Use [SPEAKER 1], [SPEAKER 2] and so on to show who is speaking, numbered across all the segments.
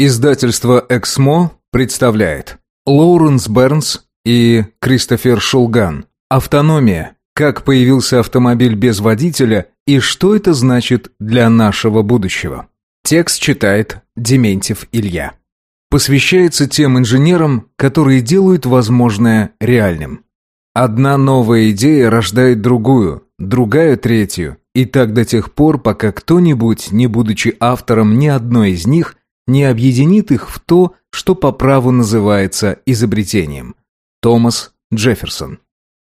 [SPEAKER 1] Издательство «Эксмо» представляет Лоуренс Бернс и Кристофер Шулган «Автономия. Как появился автомобиль без водителя и что это значит для нашего будущего». Текст читает Дементьев Илья. Посвящается тем инженерам, которые делают возможное реальным. Одна новая идея рождает другую, другая третью, и так до тех пор, пока кто-нибудь, не будучи автором ни одной из них, не объединит их в то, что по праву называется изобретением. Томас Джефферсон.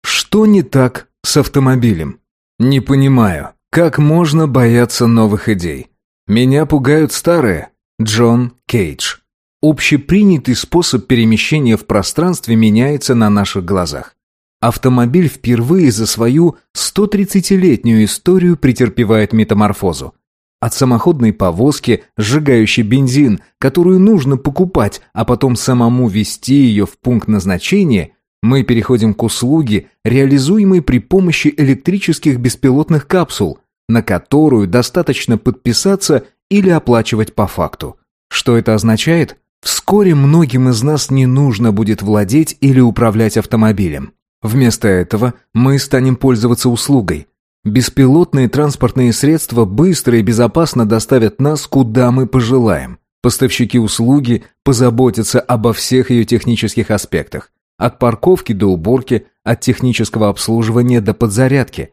[SPEAKER 1] Что не так с автомобилем? Не понимаю, как можно бояться новых идей? Меня пугают старые. Джон Кейдж. Общепринятый способ перемещения в пространстве меняется на наших глазах. Автомобиль впервые за свою 130-летнюю историю претерпевает метаморфозу. От самоходной повозки, сжигающей бензин, которую нужно покупать, а потом самому вести ее в пункт назначения, мы переходим к услуге, реализуемой при помощи электрических беспилотных капсул, на которую достаточно подписаться или оплачивать по факту. Что это означает? Вскоре многим из нас не нужно будет владеть или управлять автомобилем. Вместо этого мы станем пользоваться услугой. Беспилотные транспортные средства быстро и безопасно доставят нас, куда мы пожелаем. Поставщики услуги позаботятся обо всех ее технических аспектах. От парковки до уборки, от технического обслуживания до подзарядки.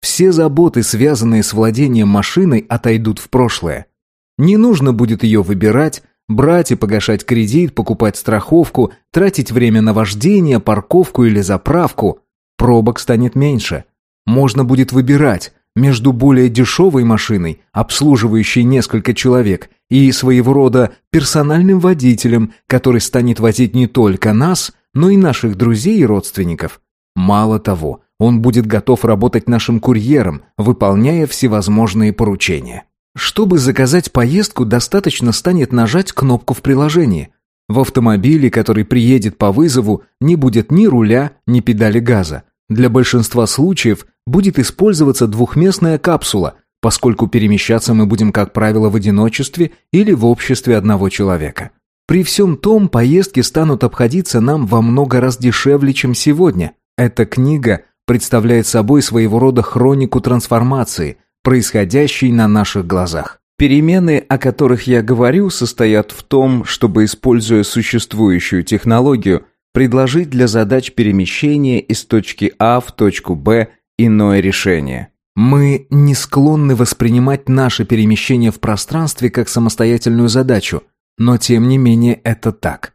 [SPEAKER 1] Все заботы, связанные с владением машиной, отойдут в прошлое. Не нужно будет ее выбирать, брать и погашать кредит, покупать страховку, тратить время на вождение, парковку или заправку. Пробок станет меньше – можно будет выбирать между более дешевой машиной, обслуживающей несколько человек, и своего рода персональным водителем, который станет возить не только нас, но и наших друзей и родственников. Мало того, он будет готов работать нашим курьером, выполняя всевозможные поручения. Чтобы заказать поездку, достаточно станет нажать кнопку в приложении. В автомобиле, который приедет по вызову, не будет ни руля, ни педали газа. Для большинства случаев будет использоваться двухместная капсула, поскольку перемещаться мы будем, как правило, в одиночестве или в обществе одного человека. При всем том, поездки станут обходиться нам во много раз дешевле, чем сегодня. Эта книга представляет собой своего рода хронику трансформации, происходящей на наших глазах. Перемены, о которых я говорю, состоят в том, чтобы, используя существующую технологию, предложить для задач перемещения из точки А в точку Б иное решение. Мы не склонны воспринимать наше перемещение в пространстве как самостоятельную задачу, но тем не менее это так.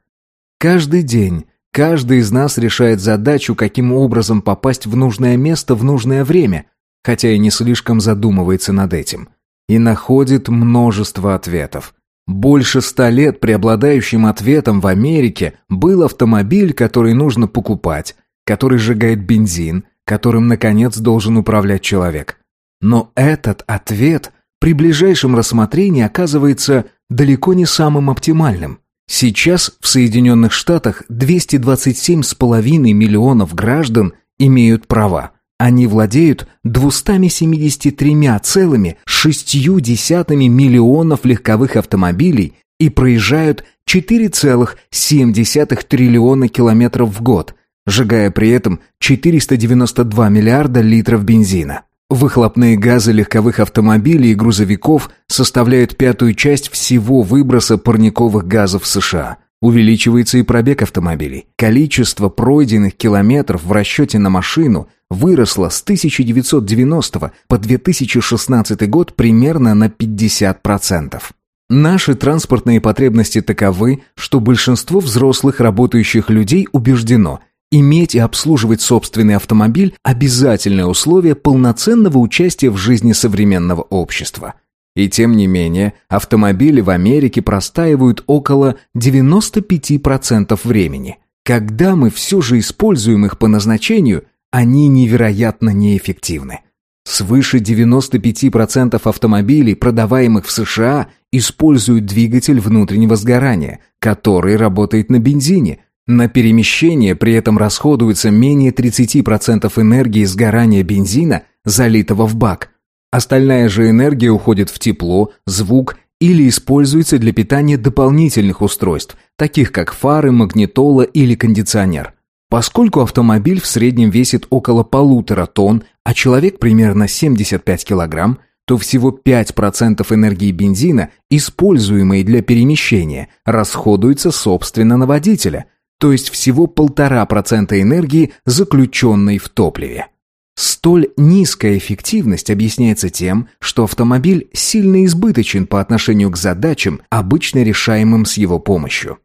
[SPEAKER 1] Каждый день каждый из нас решает задачу, каким образом попасть в нужное место в нужное время, хотя и не слишком задумывается над этим, и находит множество ответов. Больше ста лет преобладающим ответом в Америке был автомобиль, который нужно покупать, который сжигает бензин, которым, наконец, должен управлять человек. Но этот ответ при ближайшем рассмотрении оказывается далеко не самым оптимальным. Сейчас в Соединенных Штатах 227,5 миллионов граждан имеют права. Они владеют 273,6 миллионов легковых автомобилей и проезжают 4,7 триллиона километров в год, сжигая при этом 492 миллиарда литров бензина. Выхлопные газы легковых автомобилей и грузовиков составляют пятую часть всего выброса парниковых газов США – Увеличивается и пробег автомобилей. Количество пройденных километров в расчете на машину выросло с 1990 по 2016 год примерно на 50%. Наши транспортные потребности таковы, что большинство взрослых работающих людей убеждено – Иметь и обслуживать собственный автомобиль – обязательное условие полноценного участия в жизни современного общества – и тем не менее, автомобили в Америке простаивают около 95% времени. Когда мы все же используем их по назначению, они невероятно неэффективны. Свыше 95% автомобилей, продаваемых в США, используют двигатель внутреннего сгорания, который работает на бензине. На перемещение при этом расходуется менее 30% энергии сгорания бензина, залитого в бак – Остальная же энергия уходит в тепло, звук или используется для питания дополнительных устройств, таких как фары, магнитола или кондиционер. Поскольку автомобиль в среднем весит около полутора тонн, а человек примерно 75 килограмм, то всего 5% энергии бензина, используемой для перемещения, расходуется собственно на водителя, то есть всего 1,5% энергии, заключенной в топливе. Столь низкая эффективность объясняется тем, что автомобиль сильно избыточен по отношению к задачам, обычно решаемым с его помощью.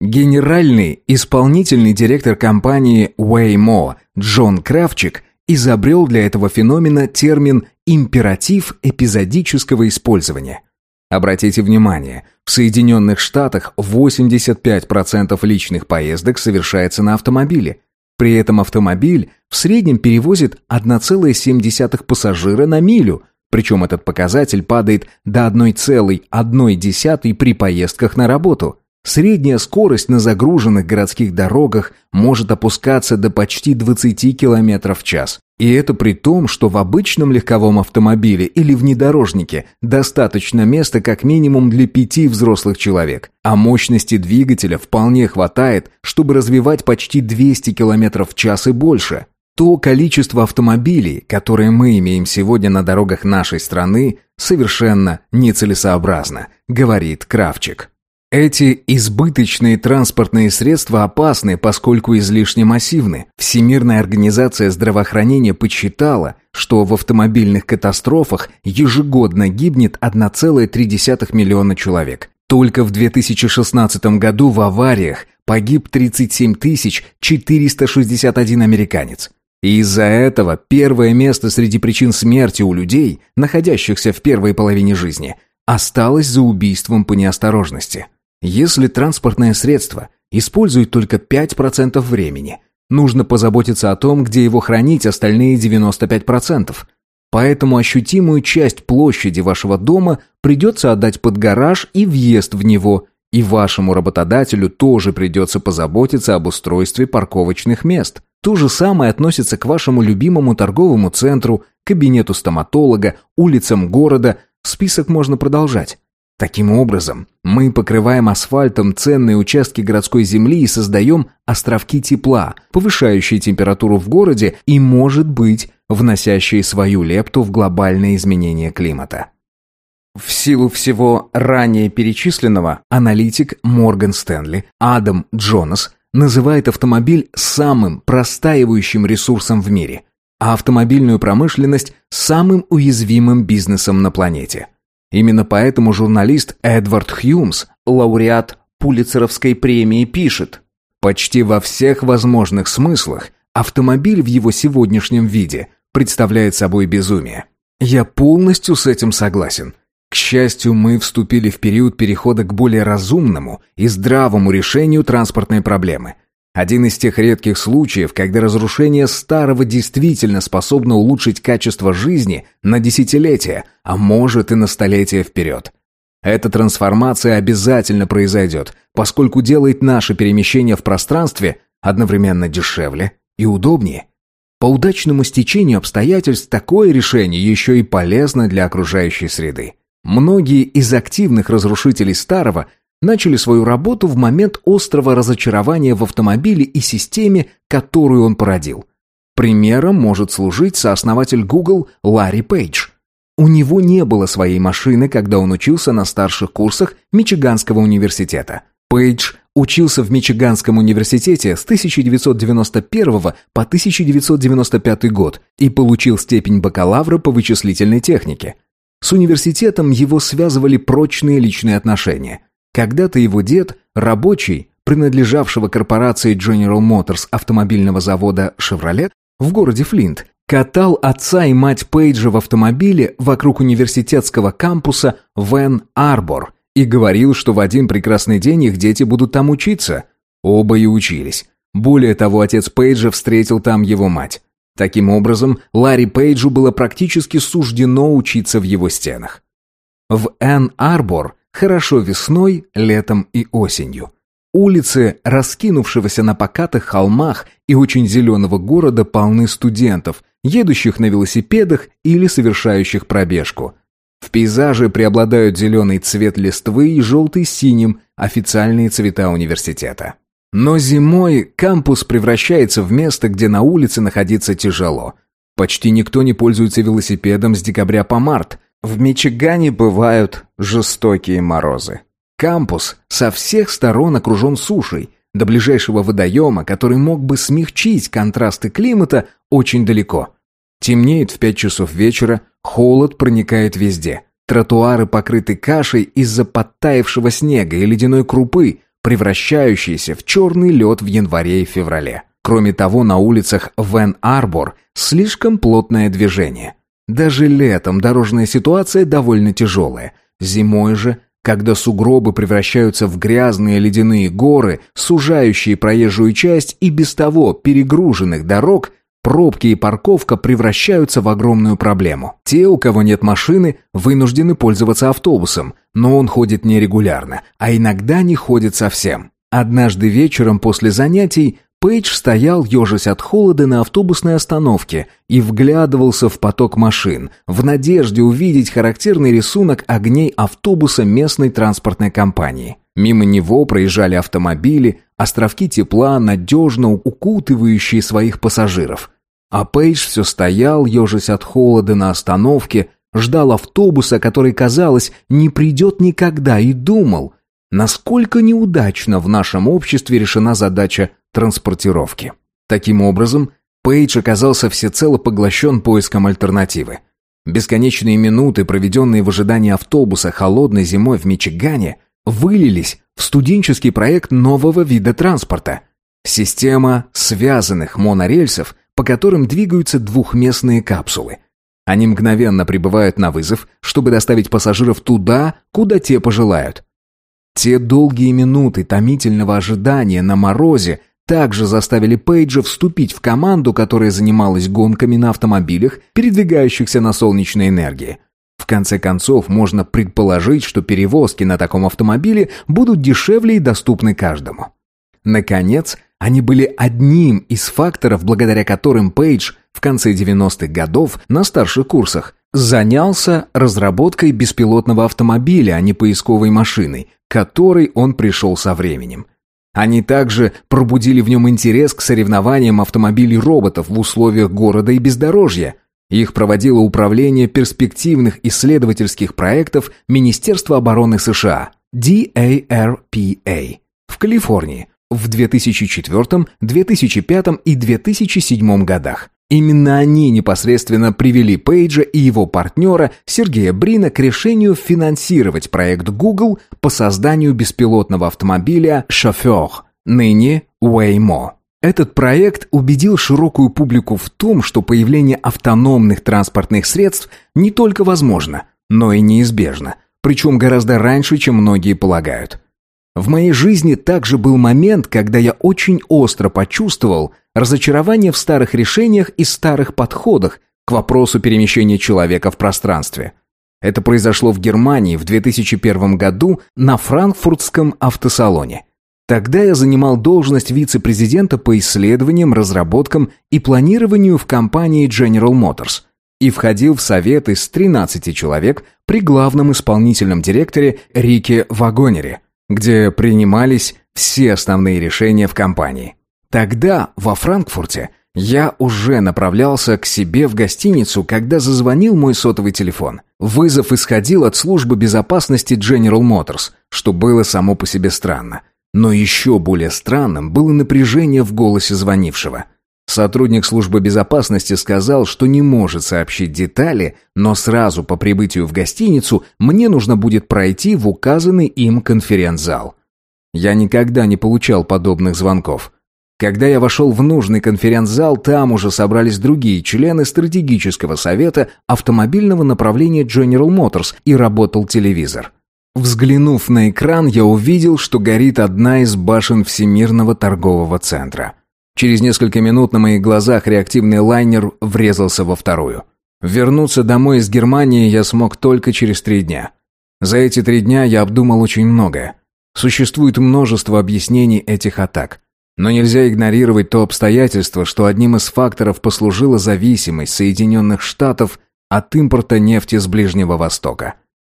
[SPEAKER 1] Генеральный исполнительный директор компании Waymo Джон Кравчик изобрел для этого феномена термин «императив эпизодического использования». Обратите внимание, в Соединенных Штатах 85% личных поездок совершается на автомобиле. При этом автомобиль в среднем перевозит 1,7 пассажира на милю, причем этот показатель падает до 1,1 при поездках на работу – Средняя скорость на загруженных городских дорогах может опускаться до почти 20 км в час. И это при том, что в обычном легковом автомобиле или внедорожнике достаточно места как минимум для пяти взрослых человек, а мощности двигателя вполне хватает, чтобы развивать почти 200 км в час и больше. То количество автомобилей, которые мы имеем сегодня на дорогах нашей страны, совершенно нецелесообразно, говорит Кравчик. Эти избыточные транспортные средства опасны, поскольку излишне массивны. Всемирная организация здравоохранения подсчитала, что в автомобильных катастрофах ежегодно гибнет 1,3 миллиона человек. Только в 2016 году в авариях погиб 37 461 американец. И из-за этого первое место среди причин смерти у людей, находящихся в первой половине жизни, осталось за убийством по неосторожности. Если транспортное средство использует только 5% времени, нужно позаботиться о том, где его хранить остальные 95%. Поэтому ощутимую часть площади вашего дома придется отдать под гараж и въезд в него, и вашему работодателю тоже придется позаботиться об устройстве парковочных мест. То же самое относится к вашему любимому торговому центру, кабинету стоматолога, улицам города, список можно продолжать. Таким образом, мы покрываем асфальтом ценные участки городской земли и создаем островки тепла, повышающие температуру в городе и, может быть, вносящие свою лепту в глобальное изменение климата. В силу всего ранее перечисленного, аналитик Морган Стэнли Адам Джонас называет автомобиль самым простаивающим ресурсом в мире, а автомобильную промышленность самым уязвимым бизнесом на планете – Именно поэтому журналист Эдвард Хьюмс, лауреат Пулицеровской премии, пишет «Почти во всех возможных смыслах автомобиль в его сегодняшнем виде представляет собой безумие. Я полностью с этим согласен». К счастью, мы вступили в период перехода к более разумному и здравому решению транспортной проблемы – один из тех редких случаев, когда разрушение старого действительно способно улучшить качество жизни на десятилетия, а может и на столетия вперед. Эта трансформация обязательно произойдет, поскольку делает наше перемещение в пространстве одновременно дешевле и удобнее. По удачному стечению обстоятельств такое решение еще и полезно для окружающей среды. Многие из активных разрушителей старого начали свою работу в момент острого разочарования в автомобиле и системе, которую он породил. Примером может служить сооснователь Google Ларри Пейдж. У него не было своей машины, когда он учился на старших курсах Мичиганского университета. Пейдж учился в Мичиганском университете с 1991 по 1995 год и получил степень бакалавра по вычислительной технике. С университетом его связывали прочные личные отношения – когда-то его дед, рабочий, принадлежавшего корпорации General Motors автомобильного завода Chevrolet в городе Флинт, катал отца и мать Пейджа в автомобиле вокруг университетского кампуса Вен Арбор и говорил, что в один прекрасный день их дети будут там учиться. Оба и учились. Более того, отец Пейджа встретил там его мать. Таким образом, Ларри Пейджу было практически суждено учиться в его стенах. В Эн-Арбор Хорошо весной, летом и осенью. Улицы, раскинувшегося на покатых холмах и очень зеленого города, полны студентов, едущих на велосипедах или совершающих пробежку. В пейзаже преобладают зеленый цвет листвы и желтый синим, официальные цвета университета. Но зимой кампус превращается в место, где на улице находиться тяжело. Почти никто не пользуется велосипедом с декабря по март. В Мичигане бывают жестокие морозы. Кампус со всех сторон окружен сушей. До ближайшего водоема, который мог бы смягчить контрасты климата, очень далеко. Темнеет в пять часов вечера, холод проникает везде. Тротуары покрыты кашей из-за подтаявшего снега и ледяной крупы, превращающиеся в черный лед в январе и феврале. Кроме того, на улицах Вен-Арбор слишком плотное движение. Даже летом дорожная ситуация довольно тяжелая. Зимой же, когда сугробы превращаются в грязные ледяные горы, сужающие проезжую часть и без того перегруженных дорог, Пробки и парковка превращаются в огромную проблему. Те, у кого нет машины, вынуждены пользоваться автобусом, но он ходит нерегулярно, а иногда не ходит совсем. Однажды вечером после занятий Пейдж стоял, ежась от холода на автобусной остановке и вглядывался в поток машин, в надежде увидеть характерный рисунок огней автобуса местной транспортной компании. Мимо него проезжали автомобили, островки тепла, надежно укутывающие своих пассажиров. А Пейдж все стоял, ежась от холода на остановке, ждал автобуса, который, казалось, не придет никогда, и думал, насколько неудачно в нашем обществе решена задача транспортировки. Таким образом, Пейдж оказался всецело поглощен поиском альтернативы. Бесконечные минуты, проведенные в ожидании автобуса холодной зимой в Мичигане, вылились в студенческий проект нового вида транспорта. Система связанных монорельсов – по которым двигаются двухместные капсулы. Они мгновенно прибывают на вызов, чтобы доставить пассажиров туда, куда те пожелают. Те долгие минуты томительного ожидания на морозе также заставили Пейджа вступить в команду, которая занималась гонками на автомобилях, передвигающихся на солнечной энергии. В конце концов, можно предположить, что перевозки на таком автомобиле будут дешевле и доступны каждому. Наконец, они были одним из факторов, благодаря которым Пейдж в конце 90-х годов на старших курсах занялся разработкой беспилотного автомобиля, а не поисковой машины, к которой он пришел со временем. Они также пробудили в нем интерес к соревнованиям автомобилей-роботов в условиях города и бездорожья. Их проводило Управление перспективных исследовательских проектов Министерства обороны США, DARPA, в Калифорнии, в 2004, 2005 и 2007 годах. Именно они непосредственно привели Пейджа и его партнера Сергея Брина к решению финансировать проект Google по созданию беспилотного автомобиля «Шофер», ныне Waymo. Этот проект убедил широкую публику в том, что появление автономных транспортных средств не только возможно, но и неизбежно, причем гораздо раньше, чем многие полагают. В моей жизни также был момент, когда я очень остро почувствовал разочарование в старых решениях и старых подходах к вопросу перемещения человека в пространстве. Это произошло в Германии в 2001 году на франкфуртском автосалоне. Тогда я занимал должность вице-президента по исследованиям, разработкам и планированию в компании General Motors и входил в совет из 13 человек при главном исполнительном директоре Рике Вагонере где принимались все основные решения в компании. Тогда, во Франкфурте, я уже направлялся к себе в гостиницу, когда зазвонил мой сотовый телефон. Вызов исходил от службы безопасности General Motors, что было само по себе странно. Но еще более странным было напряжение в голосе звонившего. Сотрудник службы безопасности сказал, что не может сообщить детали, но сразу по прибытию в гостиницу мне нужно будет пройти в указанный им конференц-зал. Я никогда не получал подобных звонков. Когда я вошел в нужный конференц-зал, там уже собрались другие члены стратегического совета автомобильного направления General Motors и работал телевизор. Взглянув на экран, я увидел, что горит одна из башен Всемирного торгового центра – Через несколько минут на моих глазах реактивный лайнер врезался во вторую. Вернуться домой из Германии я смог только через три дня. За эти три дня я обдумал очень многое. Существует множество объяснений этих атак. Но нельзя игнорировать то обстоятельство, что одним из факторов послужила зависимость Соединенных Штатов от импорта нефти с Ближнего Востока.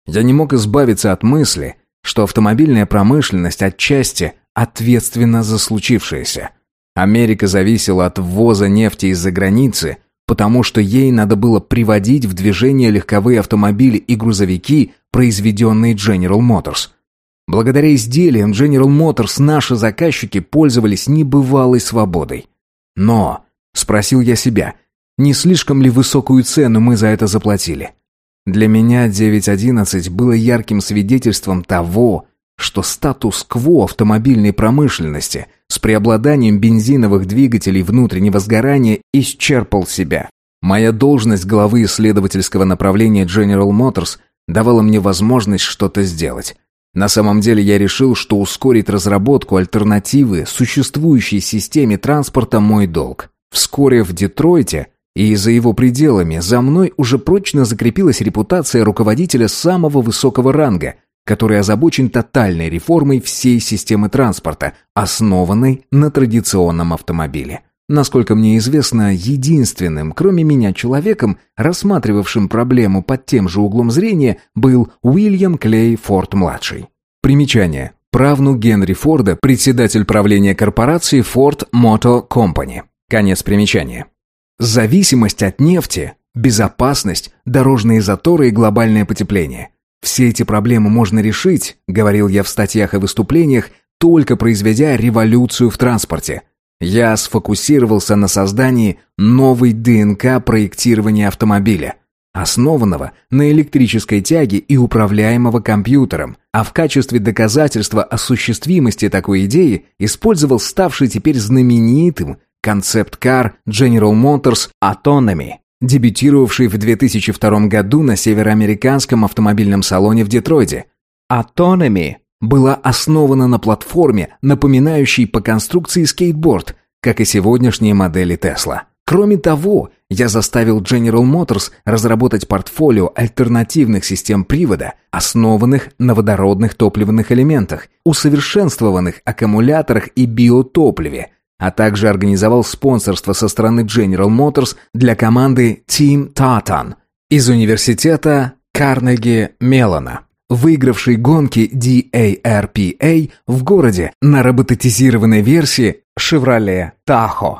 [SPEAKER 1] Я не мог избавиться от мысли, что автомобильная промышленность отчасти ответственна за случившееся. Америка зависела от ввоза нефти из-за границы, потому что ей надо было приводить в движение легковые автомобили и грузовики, произведенные General Motors. Благодаря изделиям General Motors наши заказчики пользовались небывалой свободой. Но, спросил я себя, не слишком ли высокую цену мы за это заплатили? Для меня 911 было ярким свидетельством того, что статус-кво автомобильной промышленности с преобладанием бензиновых двигателей внутреннего сгорания исчерпал себя. Моя должность главы исследовательского направления General Motors давала мне возможность что-то сделать. На самом деле я решил, что ускорить разработку альтернативы существующей системе транспорта мой долг. Вскоре в Детройте и за его пределами за мной уже прочно закрепилась репутация руководителя самого высокого ранга, который озабочен тотальной реформой всей системы транспорта, основанной на традиционном автомобиле. Насколько мне известно, единственным, кроме меня, человеком, рассматривавшим проблему под тем же углом зрения, был Уильям Клей Форд-младший. Примечание. Правнук Генри Форда, председатель правления корпорации Ford Motor Company. Конец примечания. Зависимость от нефти, безопасность, дорожные заторы и глобальное потепление. Все эти проблемы можно решить, говорил я в статьях и выступлениях, только произведя революцию в транспорте. Я сфокусировался на создании новой ДНК проектирования автомобиля, основанного на электрической тяге и управляемого компьютером, а в качестве доказательства осуществимости такой идеи использовал ставший теперь знаменитым концепт-кар General Motors Autonomy дебютировавший в 2002 году на североамериканском автомобильном салоне в Детройте. Autonomy была основана на платформе, напоминающей по конструкции скейтборд, как и сегодняшние модели Tesla. Кроме того, я заставил General Motors разработать портфолио альтернативных систем привода, основанных на водородных топливных элементах, усовершенствованных аккумуляторах и биотопливе, а также организовал спонсорство со стороны General Motors для команды Team Tartan из университета Карнеги Меллона, выигравшей гонки DARPA в городе на роботизированной версии Chevrolet Tahoe.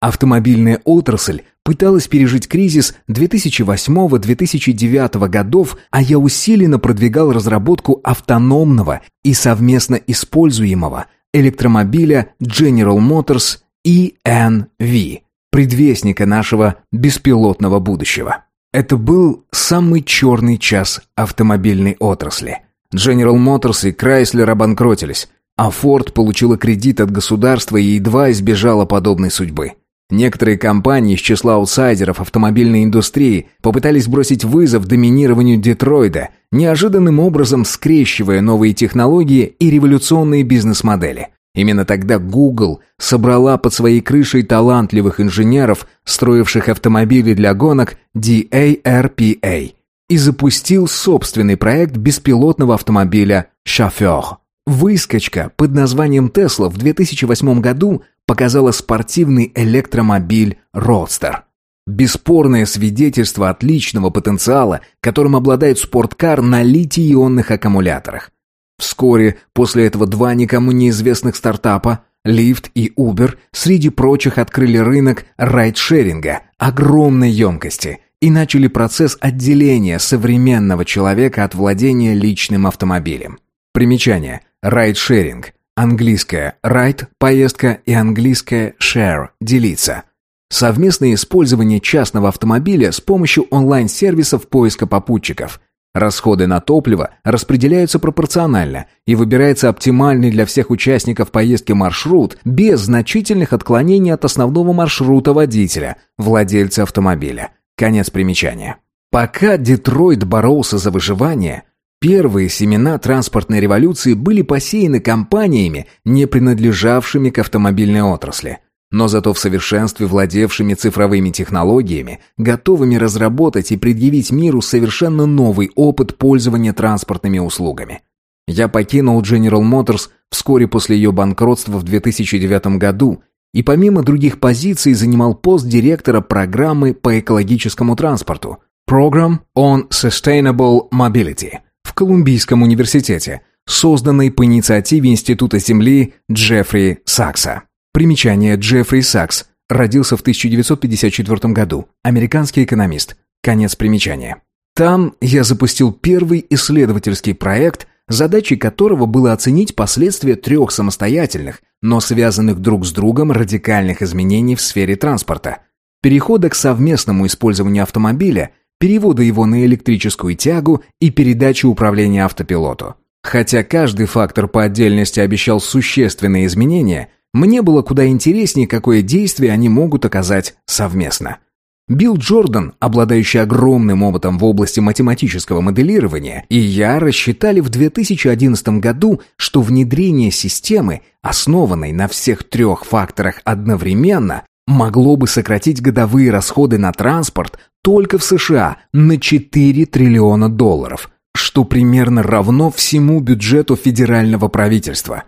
[SPEAKER 1] Автомобильная отрасль пыталась пережить кризис 2008-2009 годов, а я усиленно продвигал разработку автономного и совместно используемого электромобиля General Motors ENV, предвестника нашего беспилотного будущего. Это был самый черный час автомобильной отрасли. General Motors и Chrysler обанкротились, а Ford получила кредит от государства и едва избежала подобной судьбы. Некоторые компании из числа аутсайдеров автомобильной индустрии попытались бросить вызов доминированию Детройда, неожиданным образом скрещивая новые технологии и революционные бизнес-модели. Именно тогда Google собрала под своей крышей талантливых инженеров, строивших автомобили для гонок DARPA, и запустил собственный проект беспилотного автомобиля «Шофер». Выскочка под названием Tesla в 2008 году показала спортивный электромобиль Roadster. Бесспорное свидетельство отличного потенциала, которым обладает спорткар на литий-ионных аккумуляторах. Вскоре после этого два никому неизвестных стартапа, Lyft и Uber, среди прочих открыли рынок райдшеринга огромной емкости и начали процесс отделения современного человека от владения личным автомобилем. Примечание. Райдшеринг Английское «ride» – поездка и английское «share» – делиться. Совместное использование частного автомобиля с помощью онлайн-сервисов поиска попутчиков. Расходы на топливо распределяются пропорционально и выбирается оптимальный для всех участников поездки маршрут без значительных отклонений от основного маршрута водителя, владельца автомобиля. Конец примечания. Пока Детройт боролся за выживание – Первые семена транспортной революции были посеяны компаниями, не принадлежавшими к автомобильной отрасли, но зато в совершенстве владевшими цифровыми технологиями, готовыми разработать и предъявить миру совершенно новый опыт пользования транспортными услугами. Я покинул General Motors вскоре после ее банкротства в 2009 году и помимо других позиций занимал пост директора программы по экологическому транспорту, Program on Sustainable Mobility в Колумбийском университете, созданной по инициативе Института Земли Джеффри Сакса. Примечание Джеффри Сакс родился в 1954 году, американский экономист. Конец примечания. Там я запустил первый исследовательский проект, задачей которого было оценить последствия трех самостоятельных, но связанных друг с другом радикальных изменений в сфере транспорта. Перехода к совместному использованию автомобиля, перевода его на электрическую тягу и передачи управления автопилоту. Хотя каждый фактор по отдельности обещал существенные изменения, мне было куда интереснее, какое действие они могут оказать совместно. Билл Джордан, обладающий огромным опытом в области математического моделирования, и я рассчитали в 2011 году, что внедрение системы, основанной на всех трех факторах одновременно, могло бы сократить годовые расходы на транспорт только в США на 4 триллиона долларов, что примерно равно всему бюджету федерального правительства.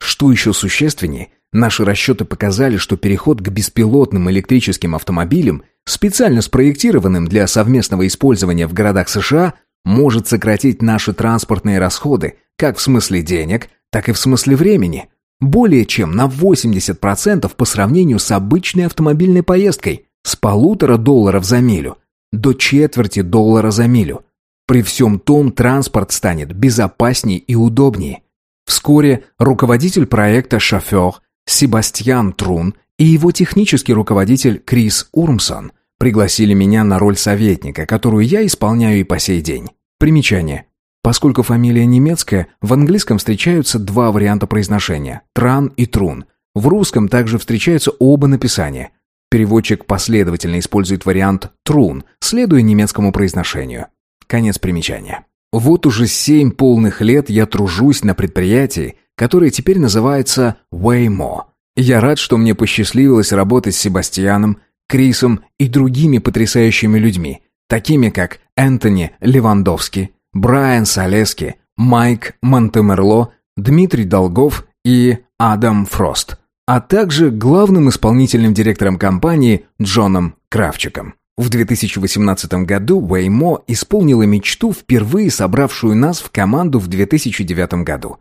[SPEAKER 1] Что еще существеннее, наши расчеты показали, что переход к беспилотным электрическим автомобилям – специально спроектированным для совместного использования в городах США, может сократить наши транспортные расходы как в смысле денег, так и в смысле времени. Более чем на 80% по сравнению с обычной автомобильной поездкой, с полутора долларов за милю до четверти доллара за милю. При всем том транспорт станет безопаснее и удобнее. Вскоре руководитель проекта «Шофер» Себастьян Трун и его технический руководитель Крис Урмсон Пригласили меня на роль советника, которую я исполняю и по сей день. Примечание. Поскольку фамилия немецкая, в английском встречаются два варианта произношения – Тран и Трун. В русском также встречаются оба написания. Переводчик последовательно использует вариант «трун», следуя немецкому произношению. Конец примечания. Вот уже семь полных лет я тружусь на предприятии, которое теперь называется Waymo. Я рад, что мне посчастливилось работать с Себастьяном, Крисом и другими потрясающими людьми, такими как Энтони Левандовский, Брайан Салески, Майк Монтемерло, Дмитрий Долгов и Адам Фрост, а также главным исполнительным директором компании Джоном Кравчиком. В 2018 году Waymo исполнила мечту, впервые собравшую нас в команду в 2009 году.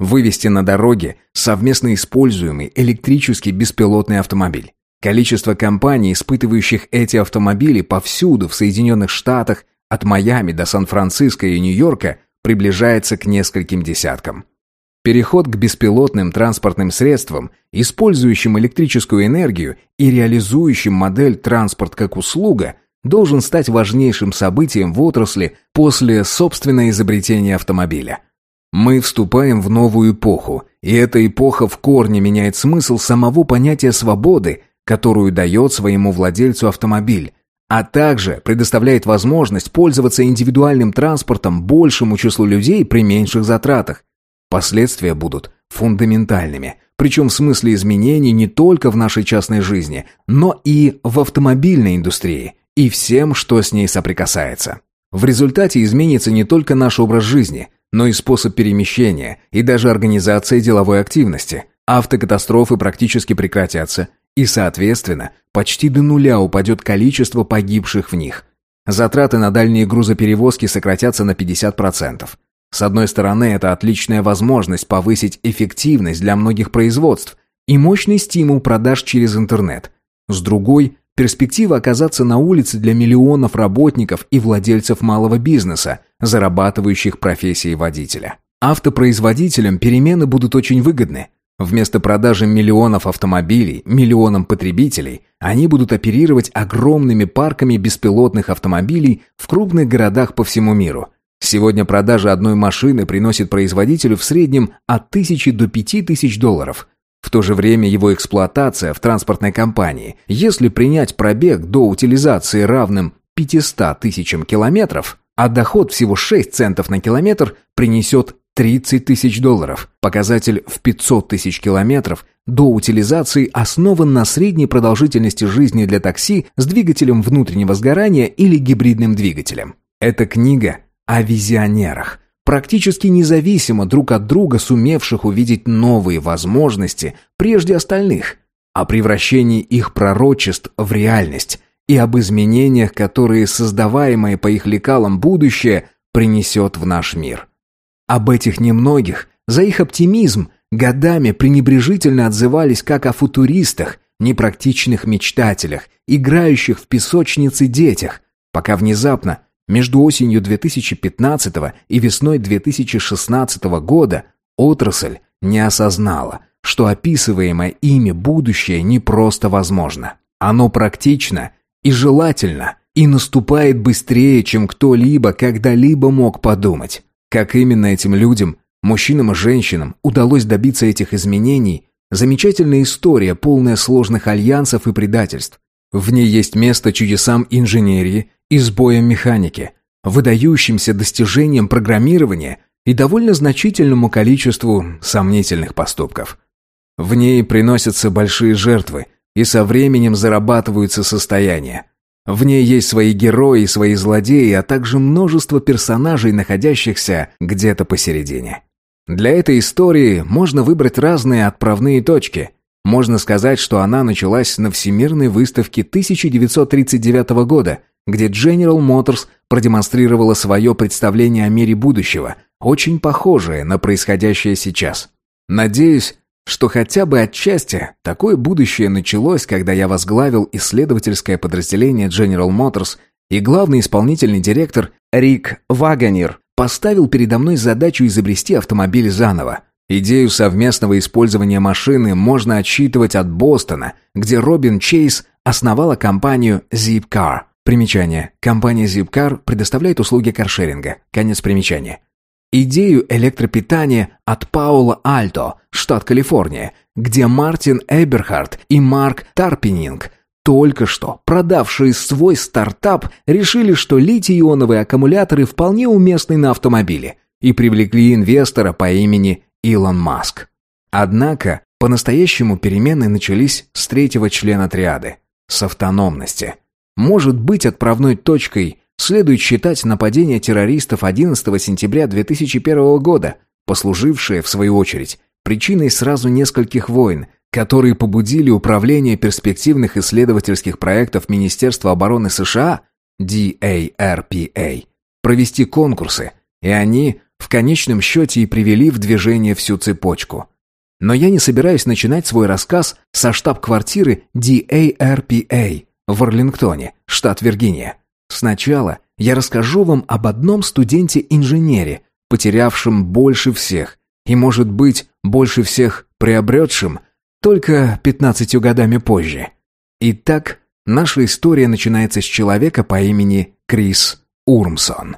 [SPEAKER 1] Вывести на дороге совместно используемый электрический беспилотный автомобиль. Количество компаний, испытывающих эти автомобили повсюду в Соединенных Штатах, от Майами до Сан-Франциско и Нью-Йорка, приближается к нескольким десяткам. Переход к беспилотным транспортным средствам, использующим электрическую энергию и реализующим модель «транспорт как услуга», должен стать важнейшим событием в отрасли после собственного изобретения автомобиля. Мы вступаем в новую эпоху, и эта эпоха в корне меняет смысл самого понятия свободы которую дает своему владельцу автомобиль, а также предоставляет возможность пользоваться индивидуальным транспортом большему числу людей при меньших затратах. Последствия будут фундаментальными, причем в смысле изменений не только в нашей частной жизни, но и в автомобильной индустрии и всем, что с ней соприкасается. В результате изменится не только наш образ жизни, но и способ перемещения и даже организация деловой активности. Автокатастрофы практически прекратятся – и, соответственно, почти до нуля упадет количество погибших в них. Затраты на дальние грузоперевозки сократятся на 50%. С одной стороны, это отличная возможность повысить эффективность для многих производств и мощный стимул продаж через интернет. С другой, перспектива оказаться на улице для миллионов работников и владельцев малого бизнеса, зарабатывающих профессией водителя. Автопроизводителям перемены будут очень выгодны – Вместо продажи миллионов автомобилей, миллионам потребителей, они будут оперировать огромными парками беспилотных автомобилей в крупных городах по всему миру. Сегодня продажа одной машины приносит производителю в среднем от тысячи до пяти тысяч долларов. В то же время его эксплуатация в транспортной компании, если принять пробег до утилизации равным 500 тысячам километров, а доход всего 6 центов на километр, принесет 30 тысяч долларов. Показатель в 500 тысяч километров до утилизации основан на средней продолжительности жизни для такси с двигателем внутреннего сгорания или гибридным двигателем. Эта книга о визионерах, практически независимо друг от друга сумевших увидеть новые возможности прежде остальных, о превращении их пророчеств в реальность и об изменениях, которые создаваемое по их лекалам будущее принесет в наш мир. Об этих немногих, за их оптимизм, годами пренебрежительно отзывались как о футуристах, непрактичных мечтателях, играющих в песочнице детях, пока внезапно между осенью 2015 и весной 2016 года отрасль не осознала, что описываемое ими будущее не просто возможно. Оно практично и желательно, и наступает быстрее, чем кто-либо когда-либо мог подумать. Как именно этим людям, мужчинам и женщинам, удалось добиться этих изменений – замечательная история, полная сложных альянсов и предательств. В ней есть место чудесам инженерии и сбоям механики, выдающимся достижениям программирования и довольно значительному количеству сомнительных поступков. В ней приносятся большие жертвы, и со временем зарабатываются состояния. В ней есть свои герои свои злодеи, а также множество персонажей, находящихся где-то посередине. Для этой истории можно выбрать разные отправные точки. Можно сказать, что она началась на Всемирной выставке 1939 года, где General Motors продемонстрировала свое представление о мире будущего, очень похожее на происходящее сейчас. Надеюсь, что хотя бы отчасти такое будущее началось, когда я возглавил исследовательское подразделение General Motors, и главный исполнительный директор Рик Вагонер поставил передо мной задачу изобрести автомобиль заново. Идею совместного использования машины можно отсчитывать от Бостона, где Робин Чейз основала компанию Zipcar. Примечание. Компания Zipcar предоставляет услуги каршеринга. Конец примечания идею электропитания от Паула Альто, штат Калифорния, где Мартин Эберхард и Марк Тарпининг, только что продавшие свой стартап, решили, что литий-ионовые аккумуляторы вполне уместны на автомобиле и привлекли инвестора по имени Илон Маск. Однако, по-настоящему перемены начались с третьего члена триады – с автономности. Может быть отправной точкой следует считать нападение террористов 11 сентября 2001 года, послужившее, в свою очередь, причиной сразу нескольких войн, которые побудили Управление перспективных исследовательских проектов Министерства обороны США, DARPA, провести конкурсы, и они в конечном счете и привели в движение всю цепочку. Но я не собираюсь начинать свой рассказ со штаб-квартиры DARPA в Арлингтоне, штат Виргиния. Сначала я расскажу вам об одном студенте-инженере, потерявшем больше всех, и, может быть, больше всех приобретшим, только пятнадцатью годами позже. Итак, наша история начинается с человека по имени Крис Урмсон.